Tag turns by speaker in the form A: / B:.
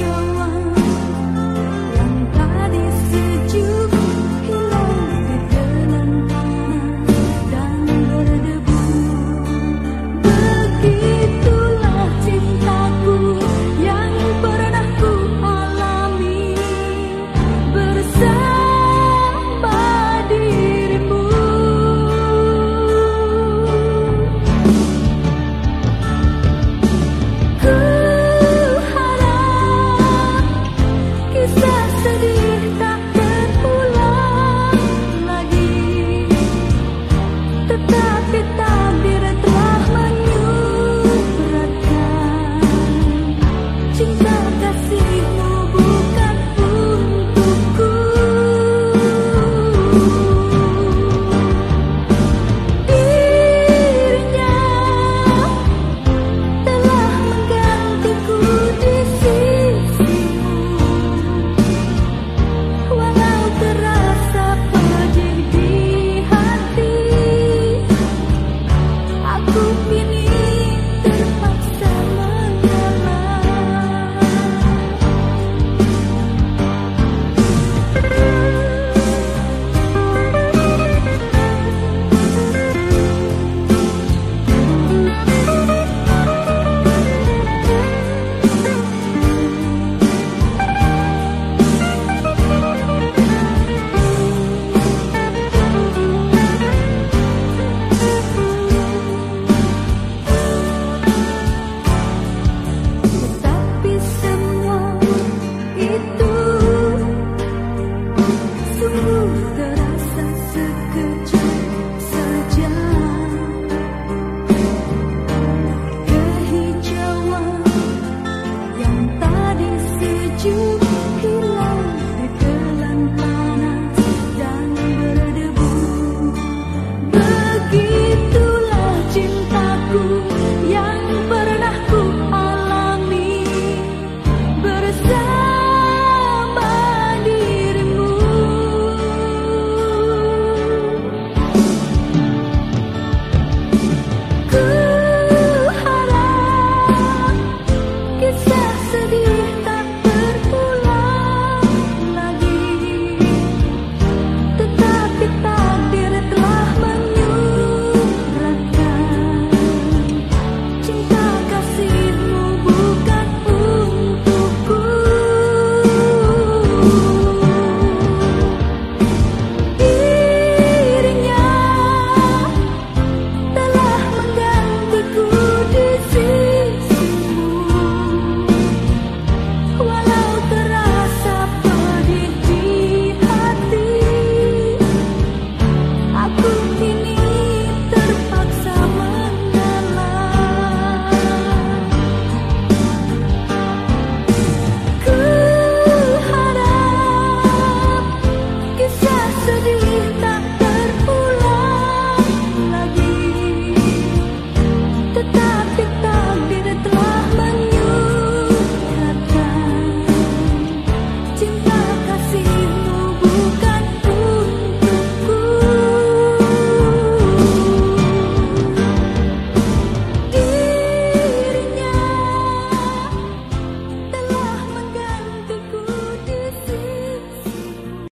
A: you cinta